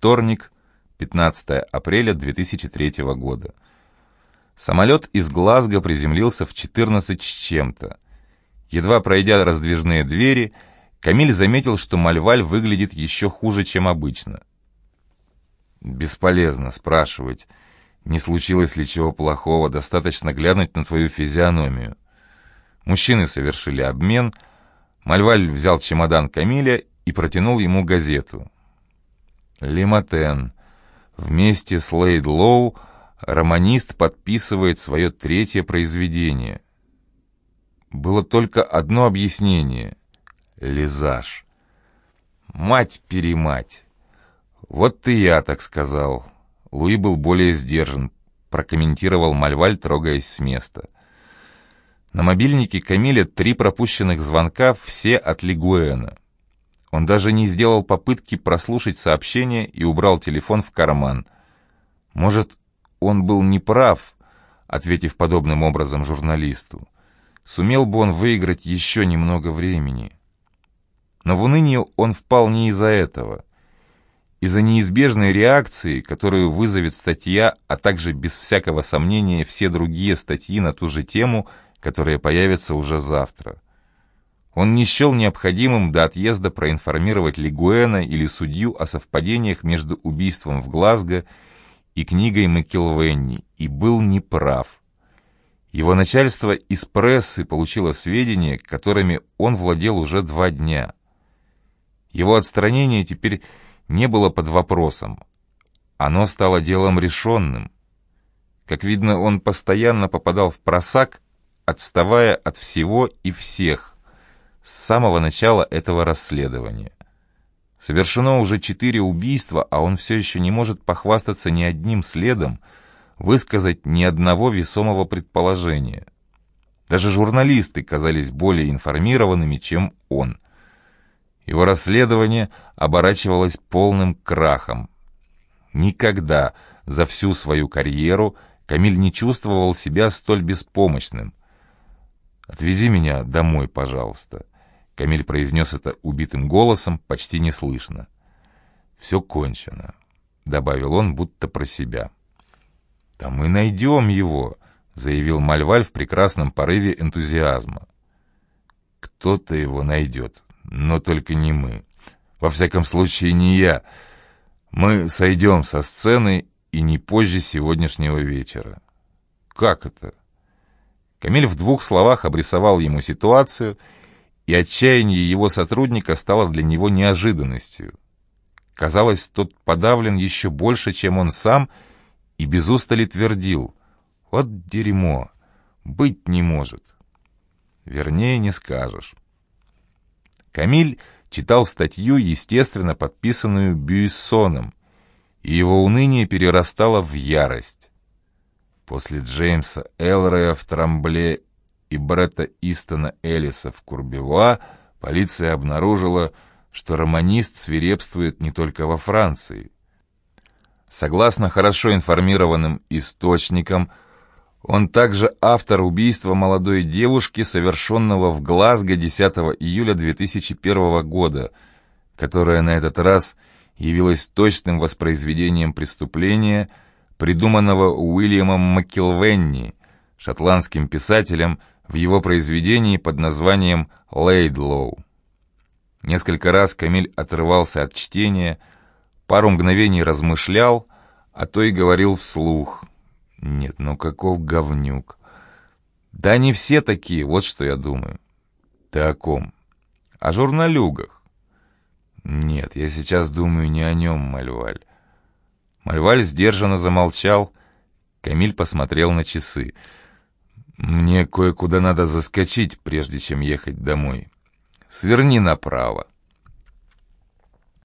Вторник, 15 апреля 2003 года. Самолет из Глазго приземлился в 14 с чем-то. Едва пройдя раздвижные двери, Камиль заметил, что Мальваль выглядит еще хуже, чем обычно. Бесполезно спрашивать, не случилось ли чего плохого, достаточно глянуть на твою физиономию. Мужчины совершили обмен, Мальваль взял чемодан Камиля и протянул ему газету. «Лиматен. Вместе с Лейд Лоу романист подписывает свое третье произведение». Было только одно объяснение — лизаж. Мать-перемать. Вот и я так сказал. Луи был более сдержан, прокомментировал Мальваль, трогаясь с места. На мобильнике Камиля три пропущенных звонка, все от Лигуэна. Он даже не сделал попытки прослушать сообщение и убрал телефон в карман. Может, он был неправ, ответив подобным образом журналисту. Сумел бы он выиграть еще немного времени. Но в уныние он впал не из-за этого. Из-за неизбежной реакции, которую вызовет статья, а также без всякого сомнения все другие статьи на ту же тему, которые появятся уже завтра. Он не счел необходимым до отъезда проинформировать Лигуэна или судью о совпадениях между убийством в Глазго и книгой Макилвенни и был неправ. Его начальство из прессы получило сведения, которыми он владел уже два дня. Его отстранение теперь не было под вопросом. Оно стало делом решенным. Как видно, он постоянно попадал в просак, отставая от всего и всех с самого начала этого расследования. Совершено уже четыре убийства, а он все еще не может похвастаться ни одним следом, высказать ни одного весомого предположения. Даже журналисты казались более информированными, чем он. Его расследование оборачивалось полным крахом. Никогда за всю свою карьеру Камиль не чувствовал себя столь беспомощным. «Отвези меня домой, пожалуйста», — Камиль произнес это убитым голосом, почти неслышно. «Все кончено», — добавил он, будто про себя. «Да мы найдем его», — заявил Мальваль в прекрасном порыве энтузиазма. «Кто-то его найдет, но только не мы. Во всяком случае, не я. Мы сойдем со сцены и не позже сегодняшнего вечера». «Как это?» Камиль в двух словах обрисовал ему ситуацию, и отчаяние его сотрудника стало для него неожиданностью. Казалось, тот подавлен еще больше, чем он сам, и, без устали твердил «Вот дерьмо! Быть не может!» Вернее, не скажешь. Камиль читал статью, естественно, подписанную Бюйсоном, и его уныние перерастало в ярость. После Джеймса Элрея в Трамбле и Бретта Истона Эллиса в Курбевуа полиция обнаружила, что романист свирепствует не только во Франции. Согласно хорошо информированным источникам, он также автор убийства молодой девушки, совершенного в Глазго 10 июля 2001 года, которое на этот раз явилось точным воспроизведением преступления, придуманного Уильямом Маккилвенни, шотландским писателем, в его произведении под названием «Лейдлоу». Несколько раз Камиль отрывался от чтения, пару мгновений размышлял, а то и говорил вслух. Нет, ну каков говнюк. Да не все такие, вот что я думаю. Ты о ком? О журналюгах. Нет, я сейчас думаю не о нем, Мальваль. Мальваль сдержанно замолчал. Камиль посмотрел на часы. Мне кое-куда надо заскочить, прежде чем ехать домой. Сверни направо.